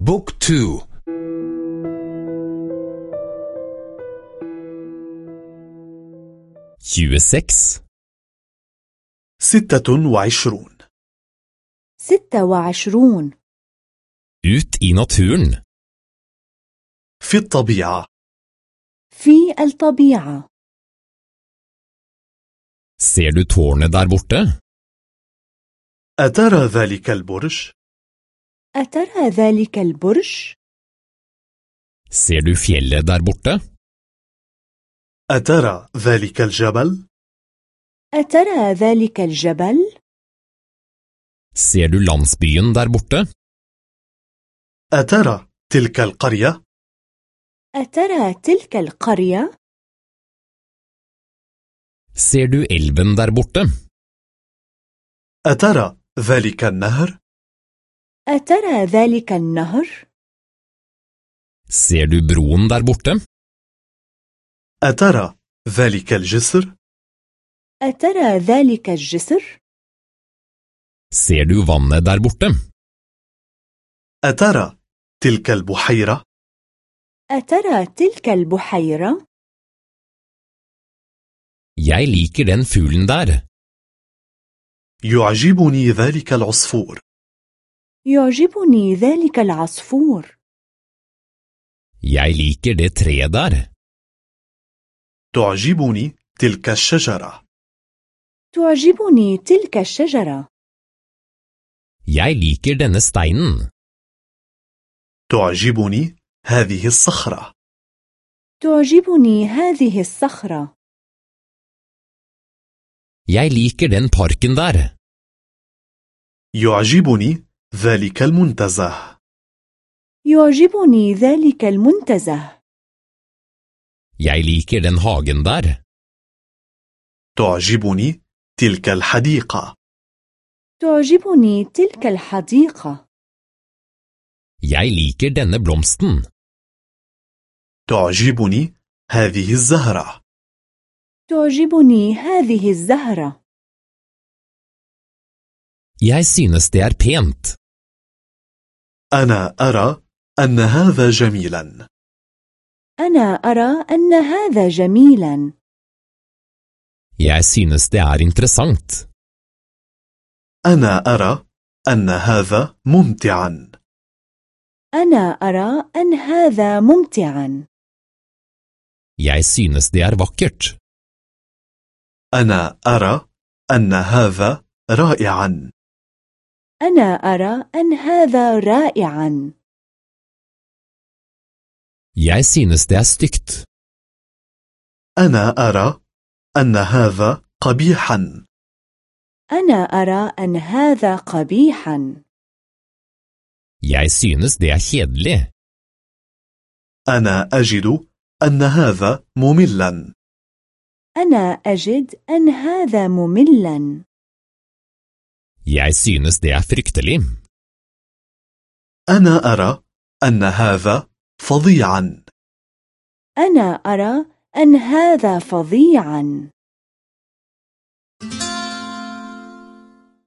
بوك تو 26. ستة وعشرون ستة وعشرون Ut i naturen. في الطبيعة في الطبيعة Ser du tårnet der borte? أترى ذلك البرج؟ أترى ذلك البرج؟ Ser du fjellet der borte? أترى ذلك الجبل؟ أترى ذلك الجبل؟ Ser du landsbyen der borte? أترى تلك القرية؟ أترى تلك القرية؟ Ser du elven der borte? أترى ذلك النهر؟ أترى ذلك النهر؟ Ser du broen der borte? أترى ذلك الجسر؟ أترى ذلك الجسر؟ Ser du vannet der borte? أترى تلك البحيرة؟ أترى تلك البحيرة؟ Jeg liker den fuglen der. يعجبني ذلك العصفور يعجبني ذلك العصفور Jeg liker det treet der. تعجبني تلك الشجرة تعجبني تلك الشجرة Jeg liker denne steinen. تعجبني هذه الصخرة تعجبني هذه الصخرة Jeg liker den parken der. يعجبني ذلك المنتزه. يعجبني ذلك المنتزه. Jeg liker den hagen der. تعجبني تلك الحديقة. تعجبني تلك الحديقة. Jeg liker denne blomsten. تعجبني هذه الزهرة. تعجبني هذه الزهرة. Jeg synes det er pent. أنا أرى أن هذا جميلا أنا أرى أن هذا جميلا Jeg synes det er interessant. أنا أرى أن هذا ممتعا أنا أرى أن هذا ممتعا Jeg synes det er vakkert. أنا أرى أن هذا رائعا أنا أرى أن هذا رائعا. Jeg synes det er stygt. أنا أرى أن هذا قبيحا. أنا أرى أن هذا قبيحا. Jeg synes det er kjedelig. أنا أجد أن هذا مملا. أنا أجد أن هذا مملا. Jeg synes det er fryktelig. أنا أرى أن هذا فظيعا أنا أرى أن هذا فظيعا